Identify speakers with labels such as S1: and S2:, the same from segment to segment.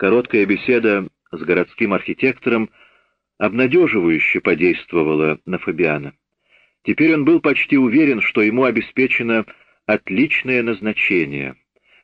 S1: Короткая беседа с городским архитектором обнадеживающе подействовала на Фабиана. Теперь он был почти уверен, что ему обеспечено отличное назначение.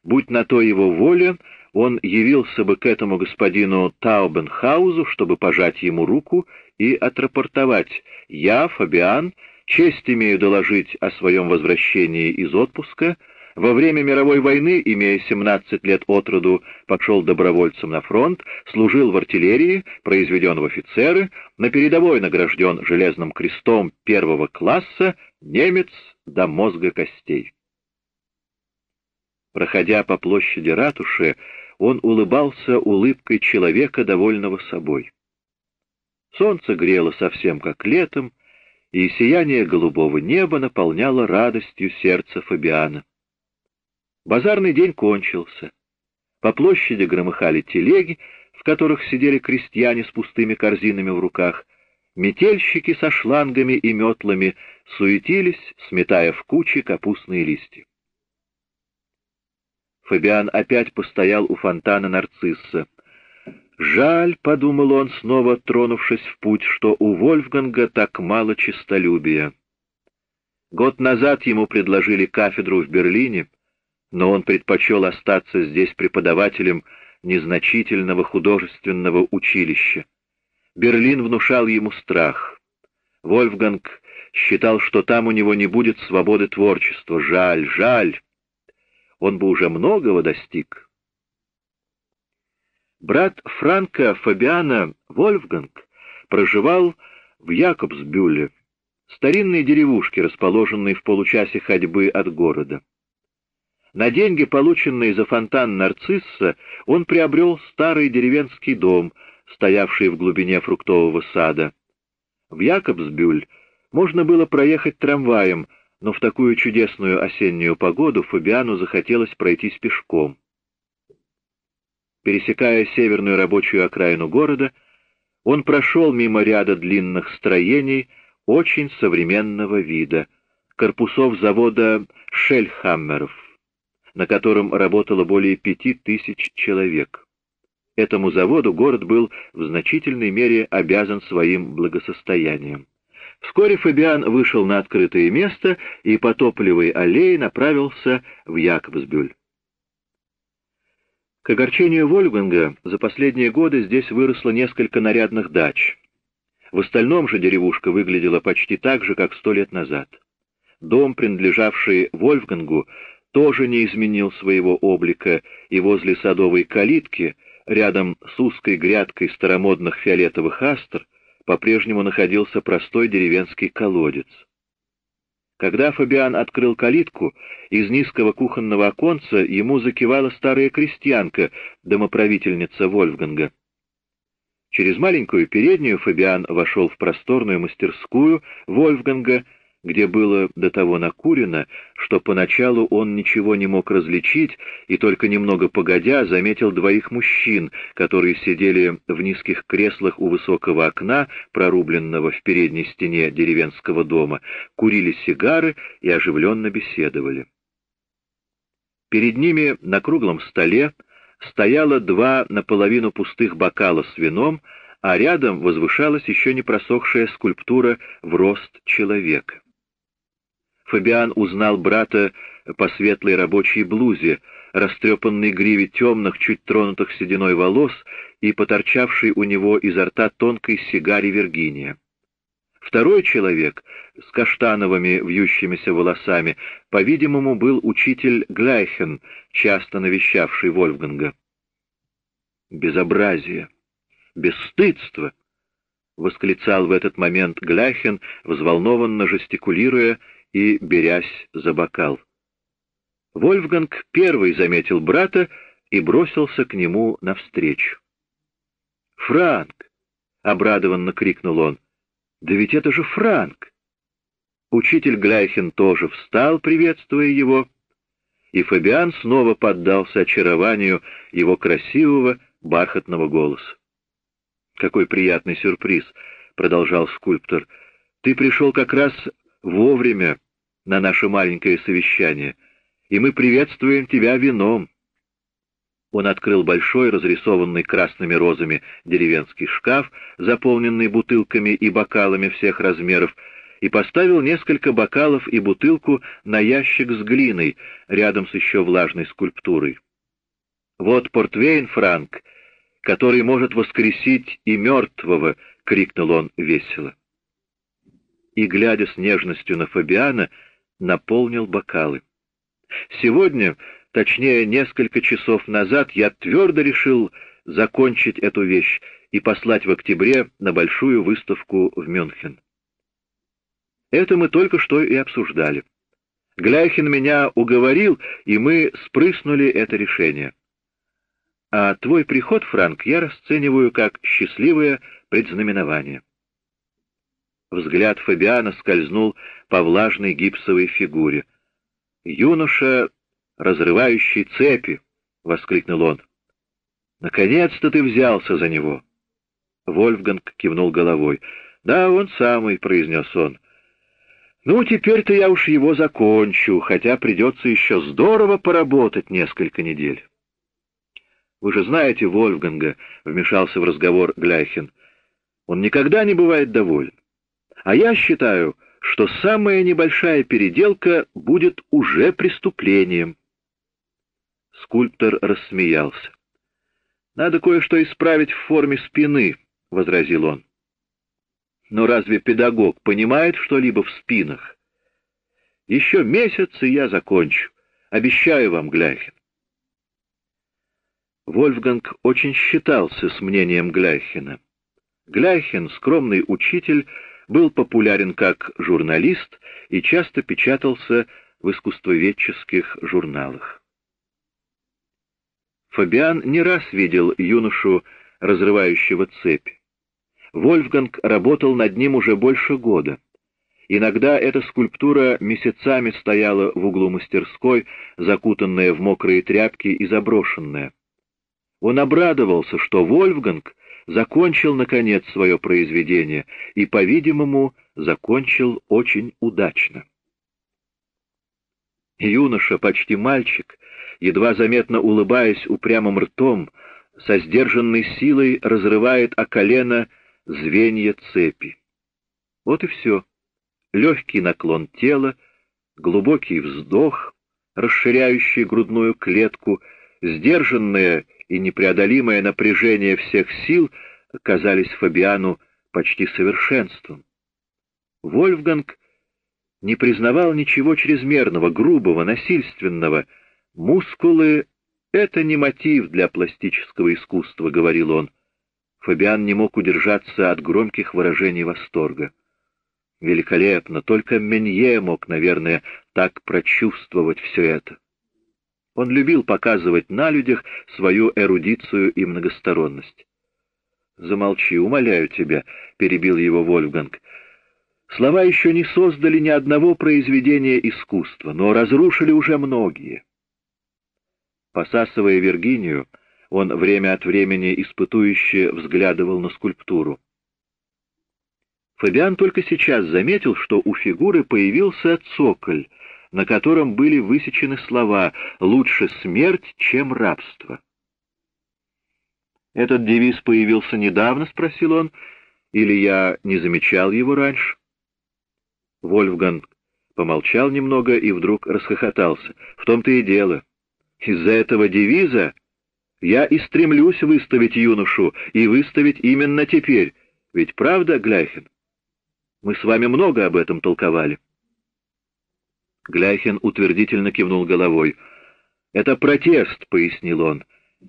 S1: Будь на то его воля, он явился бы к этому господину Таубенхаузу, чтобы пожать ему руку и отрапортовать «Я, Фабиан, честь имею доложить о своем возвращении из отпуска», во время мировой войны, имея 17 лет от роду, пошел добровольцем на фронт, служил в артиллерии, произведен в офицеры, на передовой награжден железным крестом первого класса, немец до мозга костей. Проходя по площади ратуши, он улыбался улыбкой человека, довольного собой. Солнце грело совсем как летом, и сияние голубого неба наполняло радостью сердце Фабиана. Базарный день кончился. По площади громыхали телеги, в которых сидели крестьяне с пустыми корзинами в руках. Метельщики со шлангами и метлами суетились, сметая в кучи капустные листья. Фабиан опять постоял у фонтана нарцисса. «Жаль», — подумал он, снова тронувшись в путь, — «что у Вольфганга так мало честолюбия». Год назад ему предложили кафедру в Берлине, но он предпочел остаться здесь преподавателем незначительного художественного училища. Берлин внушал ему страх. Вольфганг считал, что там у него не будет свободы творчества. Жаль, жаль он бы уже многого достиг. Брат Франка Фабиана Вольфганг проживал в Якобсбюле, старинной деревушке, расположенной в получасе ходьбы от города. На деньги, полученные за фонтан нарцисса, он приобрел старый деревенский дом, стоявший в глубине фруктового сада. В Якобсбюль можно было проехать трамваем, но в такую чудесную осеннюю погоду Фабиану захотелось пройтись пешком. Пересекая северную рабочую окраину города, он прошел мимо ряда длинных строений очень современного вида, корпусов завода Шельхаммеров, на котором работало более пяти тысяч человек. Этому заводу город был в значительной мере обязан своим благосостоянием. Вскоре Фабиан вышел на открытое место и по топливой аллее направился в Якобсбюль. К огорчению Вольфганга за последние годы здесь выросло несколько нарядных дач. В остальном же деревушка выглядела почти так же, как сто лет назад. Дом, принадлежавший Вольфгангу, тоже не изменил своего облика, и возле садовой калитки, рядом с узкой грядкой старомодных фиолетовых астр, по-прежнему находился простой деревенский колодец. Когда Фабиан открыл калитку, из низкого кухонного оконца ему закивала старая крестьянка, домоправительница Вольфганга. Через маленькую переднюю Фабиан вошел в просторную мастерскую Вольфганга, где было до того накурено, что поначалу он ничего не мог различить, и только немного погодя заметил двоих мужчин, которые сидели в низких креслах у высокого окна, прорубленного в передней стене деревенского дома, курили сигары и оживленно беседовали. Перед ними на круглом столе стояло два наполовину пустых бокала с вином, а рядом возвышалась еще не просохшая скульптура в рост человека. Фабиан узнал брата по светлой рабочей блузе, растрепанной гриве темных, чуть тронутых сединой волос и поторчавшей у него изо рта тонкой сигаре Виргиния. Второй человек с каштановыми вьющимися волосами, по-видимому, был учитель Гляйхен, часто навещавший Вольфганга. «Безобразие! Бесстыдство!» — восклицал в этот момент Гляйхен, взволнованно жестикулируя и берясь за бокал. Вольфганг первый заметил брата и бросился к нему навстречу. «Франк!» — обрадованно крикнул он. «Да ведь это же Франк!» Учитель Гляйхен тоже встал, приветствуя его, и Фабиан снова поддался очарованию его красивого бархатного голоса. «Какой приятный сюрприз!» — продолжал скульптор. «Ты пришел как раз вовремя на наше маленькое совещание, и мы приветствуем тебя вином. Он открыл большой, разрисованный красными розами деревенский шкаф, заполненный бутылками и бокалами всех размеров, и поставил несколько бокалов и бутылку на ящик с глиной, рядом с еще влажной скульптурой. «Вот портвейн, Франк, который может воскресить и мертвого!» — крикнул он весело. И, глядя с нежностью на Фабиана, наполнил бокалы. «Сегодня, точнее, несколько часов назад, я твердо решил закончить эту вещь и послать в октябре на большую выставку в Мюнхен. Это мы только что и обсуждали. Гляхин меня уговорил, и мы спрыснули это решение. А твой приход, Франк, я расцениваю как счастливое предзнаменование. Взгляд Фабиана скользнул по влажной гипсовой фигуре. «Юноша, разрывающий цепи!» — воскликнул он. «Наконец-то ты взялся за него!» Вольфганг кивнул головой. «Да, он самый», — произнес он. Ну, теперь-то я уж его закончу, хотя придется еще здорово поработать несколько недель. Вы же знаете Вольфганга, — вмешался в разговор Гляхин. Он никогда не бывает доволен. А я считаю, что самая небольшая переделка будет уже преступлением. Скульптор рассмеялся. «Надо кое-что исправить в форме спины», — возразил он. Но разве педагог понимает что-либо в спинах? Еще месяц, и я закончу. Обещаю вам, Гляхин. Вольфганг очень считался с мнением Гляхина. Гляхин, скромный учитель, был популярен как журналист и часто печатался в искусствоведческих журналах. Фабиан не раз видел юношу, разрывающего цепь. Вольфганг работал над ним уже больше года. Иногда эта скульптура месяцами стояла в углу мастерской, закутанная в мокрые тряпки и заброшенная. Он обрадовался, что Вольфганг закончил, наконец, свое произведение и, по-видимому, закончил очень удачно. Юноша, почти мальчик, едва заметно улыбаясь упрямым ртом, со сдержанной силой разрывает о колено звенья цепи. Вот и все. Легкий наклон тела, глубокий вздох, расширяющий грудную клетку, сдержанное и непреодолимое напряжение всех сил казались Фабиану почти совершенством. Вольфганг не признавал ничего чрезмерного, грубого, насильственного. Мускулы — это не мотив для пластического искусства, — говорил он. Фабиан не мог удержаться от громких выражений восторга. Великолепно, только Менье мог, наверное, так прочувствовать все это. Он любил показывать на людях свою эрудицию и многосторонность. «Замолчи, умоляю тебя», — перебил его Вольфганг. «Слова еще не создали ни одного произведения искусства, но разрушили уже многие». Посасывая Виргинию, он время от времени испытующе взглядывал на скульптуру. Фабиан только сейчас заметил, что у фигуры появился цоколь, на котором были высечены слова «Лучше смерть, чем рабство». «Этот девиз появился недавно?» — спросил он. «Или я не замечал его раньше?» Вольфганг помолчал немного и вдруг расхохотался. «В том-то и дело. Из-за этого девиза я и стремлюсь выставить юношу, и выставить именно теперь. Ведь правда, Гляхин? Мы с вами много об этом толковали. Гляхин утвердительно кивнул головой. «Это протест», — пояснил он,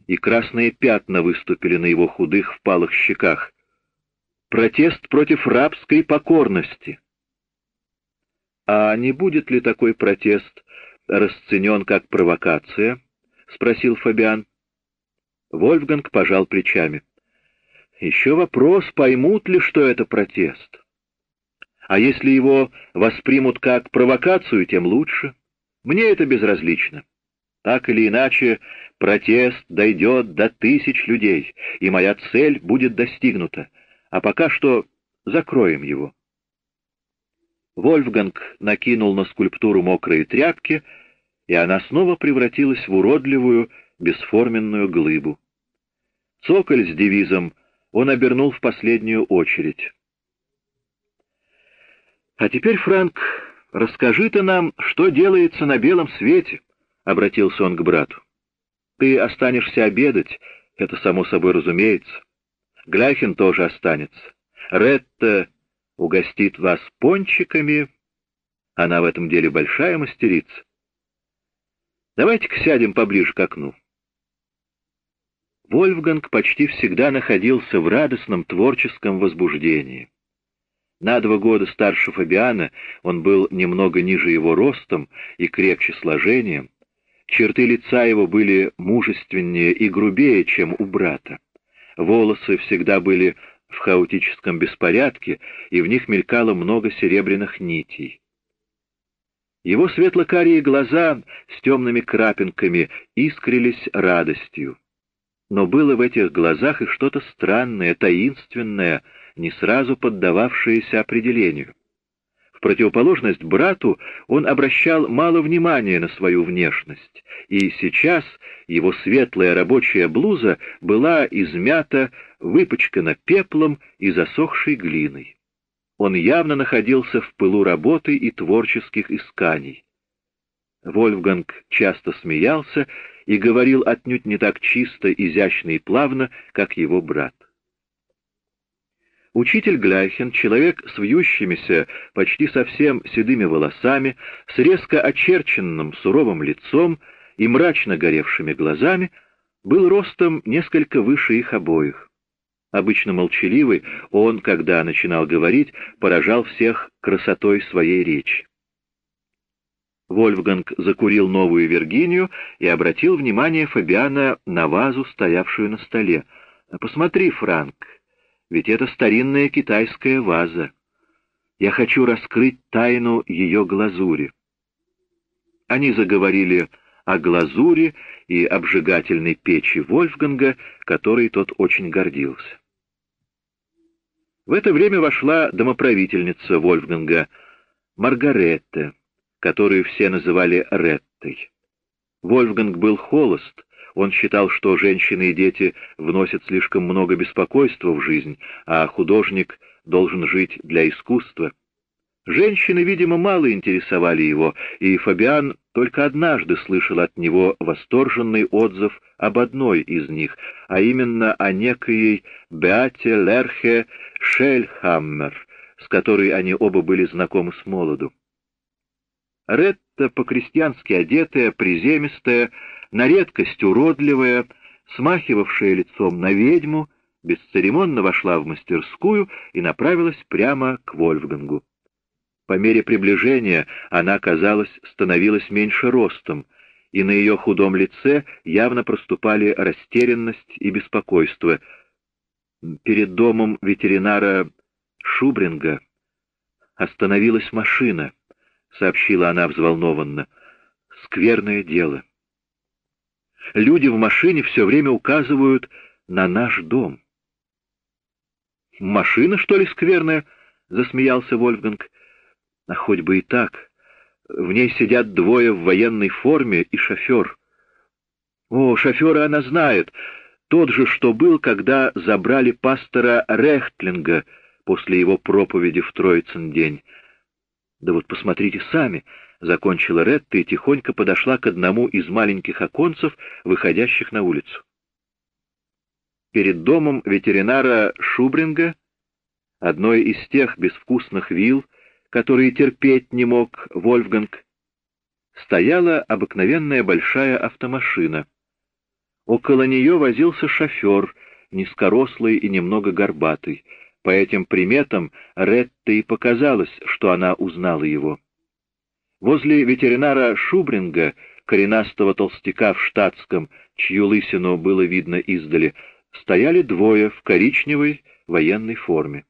S1: и красные пятна выступили на его худых впалых щеках. «Протест против рабской покорности». «А не будет ли такой протест расценен как провокация?» — спросил Фабиан. Вольфганг пожал плечами. Еще вопрос, поймут ли, что это протест. А если его воспримут как провокацию, тем лучше. Мне это безразлично. Так или иначе, протест дойдет до тысяч людей, и моя цель будет достигнута. А пока что закроем его. Вольфганг накинул на скульптуру мокрые тряпки, и она снова превратилась в уродливую, бесформенную глыбу. Цоколь с девизом он обернул в последнюю очередь. «А теперь, Франк, расскажи ты нам, что делается на белом свете», — обратился он к брату. «Ты останешься обедать, это само собой разумеется. Гляхин тоже останется. Ретта угостит вас пончиками. Она в этом деле большая мастерица. Давайте-ка сядем поближе к окну. Вольфганг почти всегда находился в радостном творческом возбуждении. На два года старше Фабиана он был немного ниже его ростом и крепче сложением. Черты лица его были мужественнее и грубее, чем у брата. Волосы всегда были в хаотическом беспорядке, и в них мелькало много серебряных нитей. Его светло-карие глаза с темными крапинками искрились радостью. Но было в этих глазах и что-то странное, таинственное, не сразу поддававшееся определению. В противоположность брату он обращал мало внимания на свою внешность, и сейчас его светлая рабочая блуза была измята, выпачкана пеплом и засохшей глиной. Он явно находился в пылу работы и творческих исканий. Вольфганг часто смеялся и говорил отнюдь не так чисто, изящно и плавно, как его брат. Учитель Гляйхен, человек с вьющимися, почти совсем седыми волосами, с резко очерченным суровым лицом и мрачно горевшими глазами, был ростом несколько выше их обоих. Обычно молчаливый, он, когда начинал говорить, поражал всех красотой своей речи. Вольфганг закурил новую Виргинию и обратил внимание Фабиана на вазу, стоявшую на столе. «Посмотри, Франк, ведь это старинная китайская ваза. Я хочу раскрыть тайну ее глазури. Они заговорили о глазури и обжигательной печи Вольфганга, которой тот очень гордился. В это время вошла домоправительница Вольфганга, Маргаретта, которую все называли Реттой. Вольфганг был холост, он считал, что женщины и дети вносят слишком много беспокойства в жизнь, а художник должен жить для искусства. Женщины, видимо, мало интересовали его, и Фабиан только однажды слышал от него восторженный отзыв об одной из них, а именно о некой Беате Лерхе Шельхаммер, с которой они оба были знакомы с молоду. Ретта, по-крестьянски одетая, приземистая, на редкость уродливая, смахивавшая лицом на ведьму, бесцеремонно вошла в мастерскую и направилась прямо к Вольфгангу. По мере приближения она, казалось, становилась меньше ростом, и на ее худом лице явно проступали растерянность и беспокойство. Перед домом ветеринара Шубринга остановилась машина. — сообщила она взволнованно. «Скверное дело. Люди в машине все время указывают на наш дом». «Машина, что ли, скверная?» — засмеялся Вольфганг. «А хоть бы и так. В ней сидят двое в военной форме и шофер». «О, шофера она знает. Тот же, что был, когда забрали пастора Рехтлинга после его проповеди в Троицын день». «Да вот посмотрите сами», — закончила Ретта и тихонько подошла к одному из маленьких оконцев, выходящих на улицу. Перед домом ветеринара Шубринга, одной из тех безвкусных вил, которые терпеть не мог Вольфганг, стояла обыкновенная большая автомашина. Около нее возился шофер, низкорослый и немного горбатый. По этим приметам Ретте и показалось, что она узнала его. Возле ветеринара Шубринга, коренастого толстяка в штатском, чью лысину было видно издали, стояли двое в коричневой военной форме.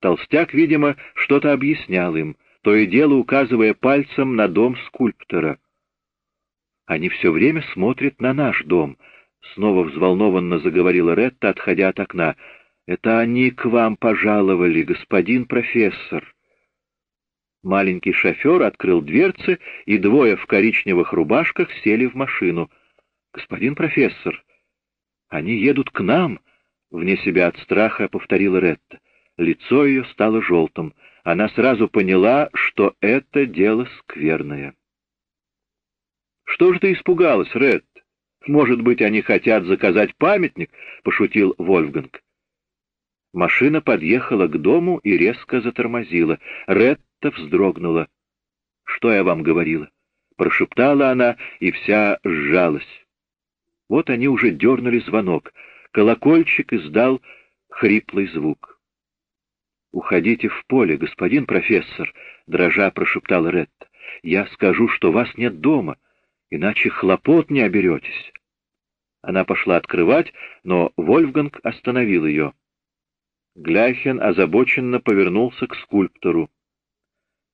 S1: Толстяк, видимо, что-то объяснял им, то и дело указывая пальцем на дом скульптора. «Они все время смотрят на наш дом», — снова взволнованно заговорила Ретта, отходя от окна. Это они к вам пожаловали, господин профессор. Маленький шофер открыл дверцы, и двое в коричневых рубашках сели в машину. «Господин профессор, они едут к нам!» — вне себя от страха повторила Ретта. Лицо ее стало желтым. Она сразу поняла, что это дело скверное. «Что же ты испугалась, Ред? Может быть, они хотят заказать памятник?» — пошутил Вольфганг. Машина подъехала к дому и резко затормозила. Ретта вздрогнула. «Что я вам говорила?» — прошептала она, и вся сжалась. Вот они уже дернули звонок. Колокольчик издал хриплый звук. «Уходите в поле, господин профессор», — дрожа прошептал Ретта. «Я скажу, что вас нет дома, иначе хлопот не оберетесь». Она пошла открывать, но Вольфганг остановил ее. Гляхен озабоченно повернулся к скульптору.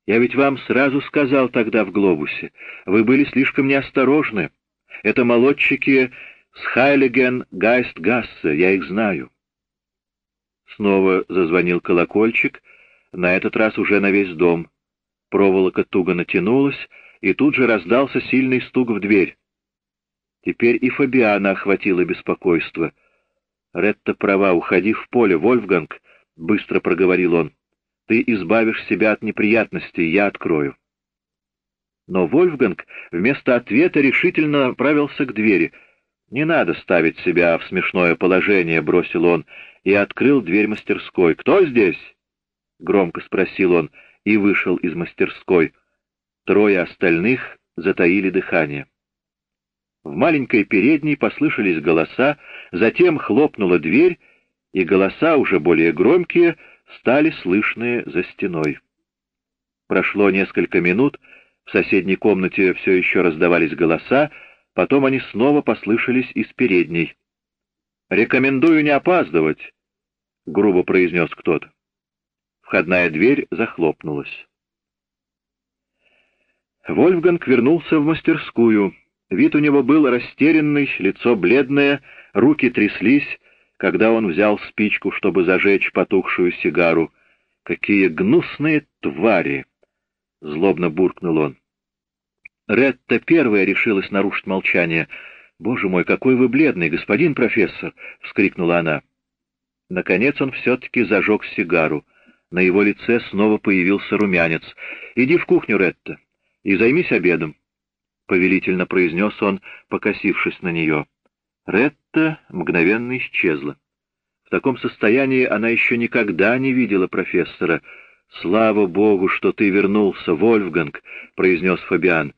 S1: «Я ведь вам сразу сказал тогда в глобусе. Вы были слишком неосторожны. Это молодчики с Хайлиген Гайстгассе, я их знаю. Снова зазвонил колокольчик, на этот раз уже на весь дом. Проволока туго натянулась, и тут же раздался сильный стук в дверь. Теперь и Фабиана охватило беспокойство. «Ретта права, уходи в поле, Вольфганг», — быстро проговорил он. «Ты избавишь себя от неприятностей, я открою». Но Вольфганг вместо ответа решительно направился к двери. «Не надо ставить себя в смешное положение», — бросил он, и открыл дверь мастерской. «Кто здесь?» — громко спросил он и вышел из мастерской. Трое остальных затаили дыхание. В маленькой передней послышались голоса, затем хлопнула дверь, и голоса, уже более громкие, стали слышны за стеной. Прошло несколько минут, в соседней комнате все еще раздавались голоса, потом они снова послышались из передней. «Рекомендую не опаздывать», — грубо произнес кто-то. Входная дверь захлопнулась. Вольфганг вернулся в мастерскую. Вид у него был растерянный, лицо бледное, руки тряслись, когда он взял спичку, чтобы зажечь потухшую сигару. «Какие гнусные твари!» — злобно буркнул он. Ретта первая решилась нарушить молчание. «Боже мой, какой вы бледный, господин профессор!» — вскрикнула она. Наконец он все-таки зажег сигару. На его лице снова появился румянец. «Иди в кухню, Ретта, и займись обедом», — повелительно произнес он, покосившись на нее. Ретта мгновенно исчезла. В таком состоянии она еще никогда не видела профессора — «Слава Богу, что ты вернулся, Вольфганг!» — произнес Фабиан.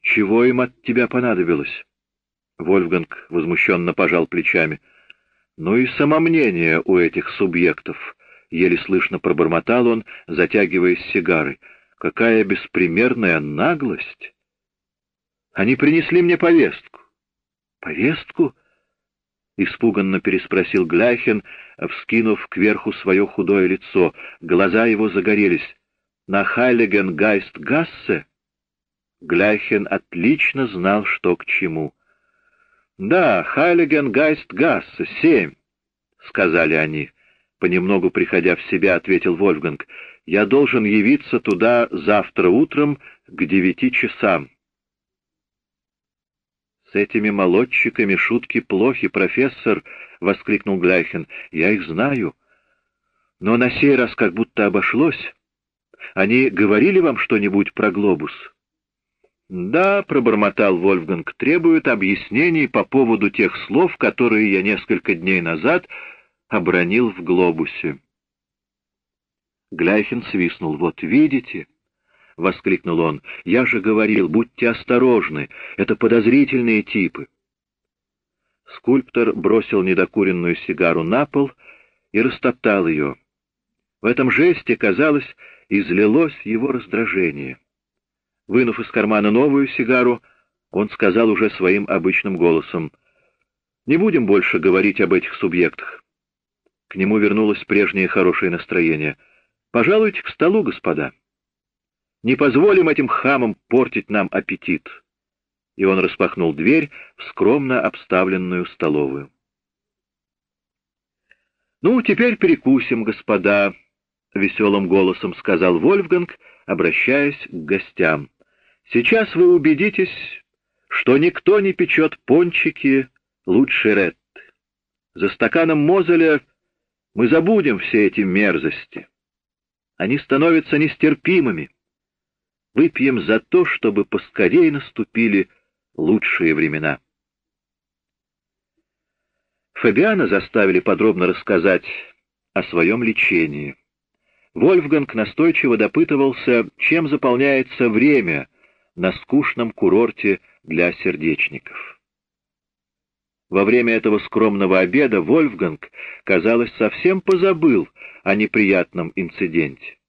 S1: «Чего им от тебя понадобилось?» Вольфганг возмущенно пожал плечами. «Ну и самомнение у этих субъектов!» — еле слышно пробормотал он, затягиваясь сигарой. «Какая беспримерная наглость!» «Они принесли мне повестку». «Повестку?» Испуганно переспросил Гляхин, вскинув кверху свое худое лицо. Глаза его загорелись. «На Хайлиген-Гайст-Гассе?» Гляйхен отлично знал, что к чему. «Да, Хайлиген-Гайст-Гассе, семь», — сказали они. Понемногу приходя в себя, ответил Вольфганг. «Я должен явиться туда завтра утром к девяти часам». «С этими молодчиками шутки плохи, профессор!» — воскликнул Гляйхен. «Я их знаю. Но на сей раз как будто обошлось. Они говорили вам что-нибудь про глобус?» «Да», — пробормотал Вольфганг, — «требуют объяснений по поводу тех слов, которые я несколько дней назад обронил в глобусе». Гляйхен свистнул. «Вот видите?» — воскликнул он. «Я же говорил, будьте осторожны, это подозрительные типы». Скульптор бросил недокуренную сигару на пол и растоптал ее. В этом жесте, казалось, излилось его раздражение. Вынув из кармана новую сигару, он сказал уже своим обычным голосом, «Не будем больше говорить об этих субъектах». К нему вернулось прежнее хорошее настроение. «Пожалуйте к столу, господа». Не позволим этим хамам портить нам аппетит. И он распахнул дверь в скромно обставленную столовую. «Ну, теперь перекусим, господа», — веселым голосом сказал Вольфганг, обращаясь к гостям. «Сейчас вы убедитесь, что никто не печет пончики лучше Ретты. За стаканом Мозеля мы забудем все эти мерзости. Они становятся нестерпимыми. Выпьем за то, чтобы поскорее наступили лучшие времена. Фабиана заставили подробно рассказать о своем лечении. Вольфганг настойчиво допытывался, чем заполняется время на скучном курорте для сердечников. Во время этого скромного обеда Вольфганг, казалось, совсем позабыл о неприятном инциденте.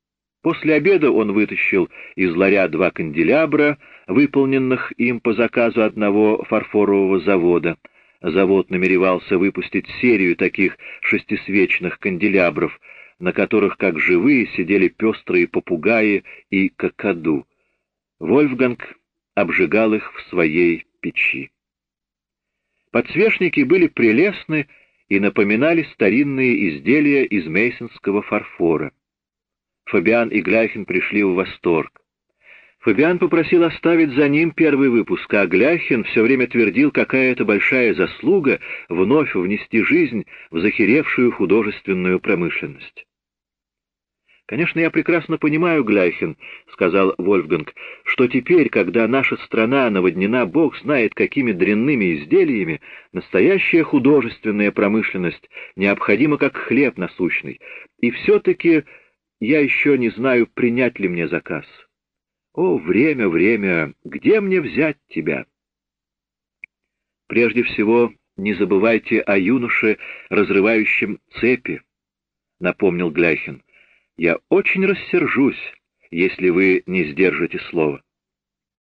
S1: После обеда он вытащил из ларя два канделябра, выполненных им по заказу одного фарфорового завода — завод намеревался выпустить серию таких шестисвечных канделябров, на которых, как живые, сидели пестрые попугаи и какаду. Вольфганг обжигал их в своей печи. Подсвечники были прелестны и напоминали старинные изделия из мейсонского фарфора. Фабиан и Гляхин пришли в восторг. Фабиан попросил оставить за ним первый выпуск, а Гляхин все время твердил, какая это большая заслуга вновь внести жизнь в захеревшую художественную промышленность. «Конечно, я прекрасно понимаю, Гляхин, — сказал Вольфганг, — что теперь, когда наша страна наводнена бог знает какими дрянными изделиями, настоящая художественная промышленность необходима как хлеб насущный, и все-таки я еще не знаю, принять ли мне заказ». О, время, время, где мне взять тебя? Прежде всего, не забывайте о юноше, разрывающем цепи, — напомнил Гляхин. Я очень рассержусь, если вы не сдержите слова.